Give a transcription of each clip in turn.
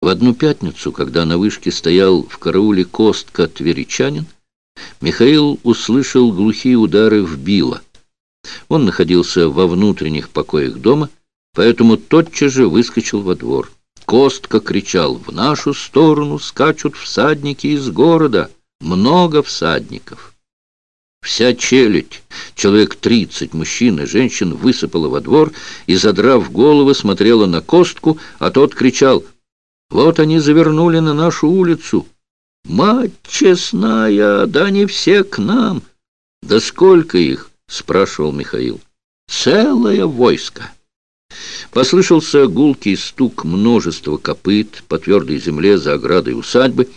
В одну пятницу, когда на вышке стоял в карауле Костка Тверичанин, Михаил услышал глухие удары в било. Он находился во внутренних покоях дома, поэтому тотчас же выскочил во двор. Костка кричал «В нашу сторону скачут всадники из города! Много всадников!» Вся челядь, человек тридцать мужчин и женщин, высыпала во двор и, задрав головы, смотрела на Костку, а тот кричал «Вот они завернули на нашу улицу! Мать честная, да не все к нам!» «Да сколько их?» — спрашивал Михаил. «Целое войско!» Послышался гулкий стук множества копыт по твердой земле за оградой усадьбы.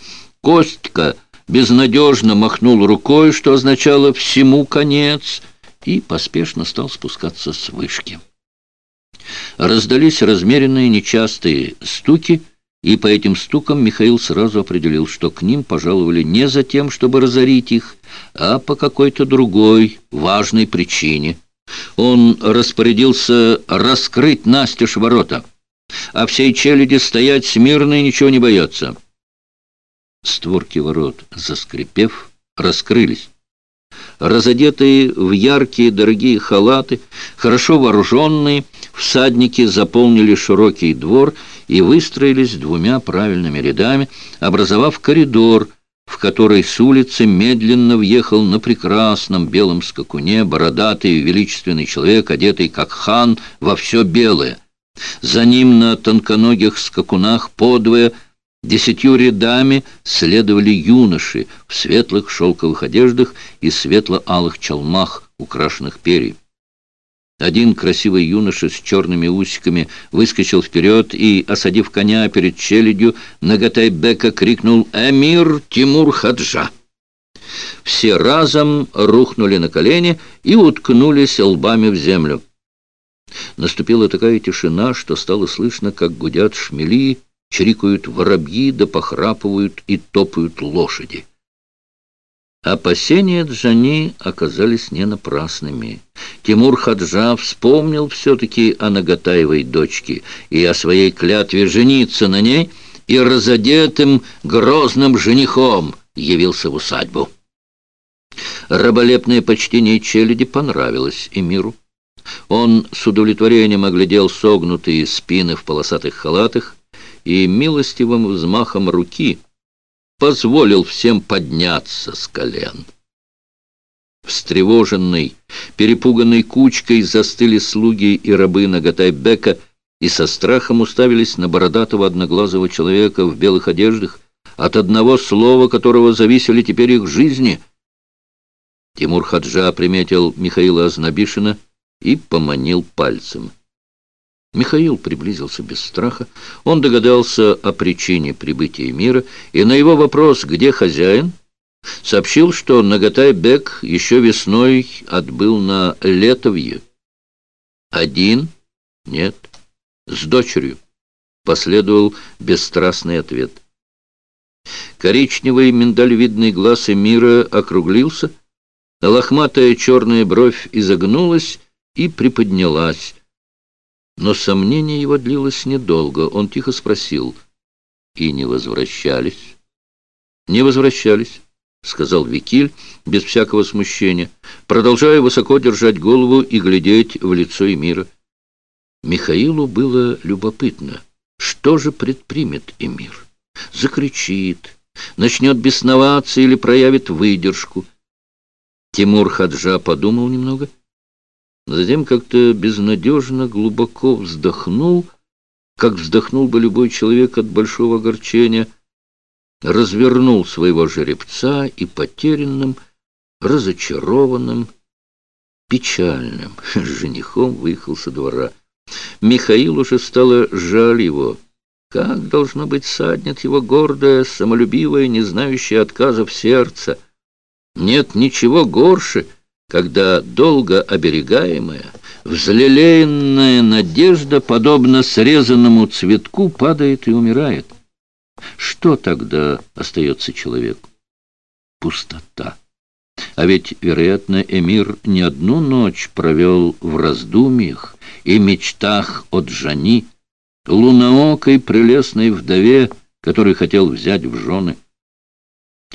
Костька безнадежно махнул рукой, что означало «всему конец», и поспешно стал спускаться с вышки. Раздались размеренные нечастые стуки, и по этим стукам Михаил сразу определил, что к ним пожаловали не за тем, чтобы разорить их, а по какой-то другой важной причине. Он распорядился раскрыть настежь ворота, а всей челяди стоять смирно и ничего не бояться. Створки ворот, заскрипев, раскрылись. Разодетые в яркие дорогие халаты, хорошо вооруженные, всадники заполнили широкий двор и выстроились двумя правильными рядами, образовав коридор, в который с улицы медленно въехал на прекрасном белом скакуне бородатый величественный человек, одетый как хан во все белое. За ним на тонконогих скакунах подвое Десятью рядами следовали юноши в светлых шелковых одеждах и светло-алых чалмах, украшенных перьев. Один красивый юноша с черными усиками выскочил вперед и, осадив коня перед челядью, Нагатайбека крикнул «Эмир Тимур Хаджа!». Все разом рухнули на колени и уткнулись лбами в землю. Наступила такая тишина, что стало слышно, как гудят шмели, чирикают воробьи, да похрапывают и топают лошади. Опасения Джани оказались не напрасными. Тимур Хаджа вспомнил все-таки о Нагатаевой дочке и о своей клятве жениться на ней, и разодетым грозным женихом явился в усадьбу. Раболепное почтение челяди понравилось Эмиру. Он с удовлетворением оглядел согнутые спины в полосатых халатах, и милостивым взмахом руки позволил всем подняться с колен. Встревоженный, перепуганной кучкой застыли слуги и рабы Нагатайбека и со страхом уставились на бородатого одноглазого человека в белых одеждах, от одного слова которого зависели теперь их жизни. Тимур Хаджа приметил Михаила Азнабишина и поманил пальцем. Михаил приблизился без страха. Он догадался о причине прибытия мира, и на его вопрос «Где хозяин?» Сообщил, что Нагатай-бек еще весной отбыл на Летовье. «Один?» «Нет». «С дочерью?» Последовал бесстрастный ответ. Коричневый миндалевидный глаз Эмира округлился, лохматая черная бровь изогнулась и приподнялась, но сомнение его длилось недолго. Он тихо спросил, «И не возвращались?» «Не возвращались», — сказал Викиль без всякого смущения, продолжая высоко держать голову и глядеть в лицо Эмира. Михаилу было любопытно, что же предпримет Эмир? Закричит, начнет бесноваться или проявит выдержку. Тимур Хаджа подумал немного — Затем как-то безнадежно глубоко вздохнул, как вздохнул бы любой человек от большого огорчения, развернул своего жеребца и потерянным, разочарованным, печальным женихом выехал со двора. Михаил уже стало жаль его. Как, должно быть, саднет его гордое, самолюбивое, не знающее отказов сердце. Нет ничего горше — когда долго оберегаемая, взлелеянная надежда, подобно срезанному цветку, падает и умирает. Что тогда остается человеку? Пустота. А ведь, вероятно, эмир не одну ночь провел в раздумьях и мечтах от Джани, луноокой прелестной вдове, который хотел взять в жены.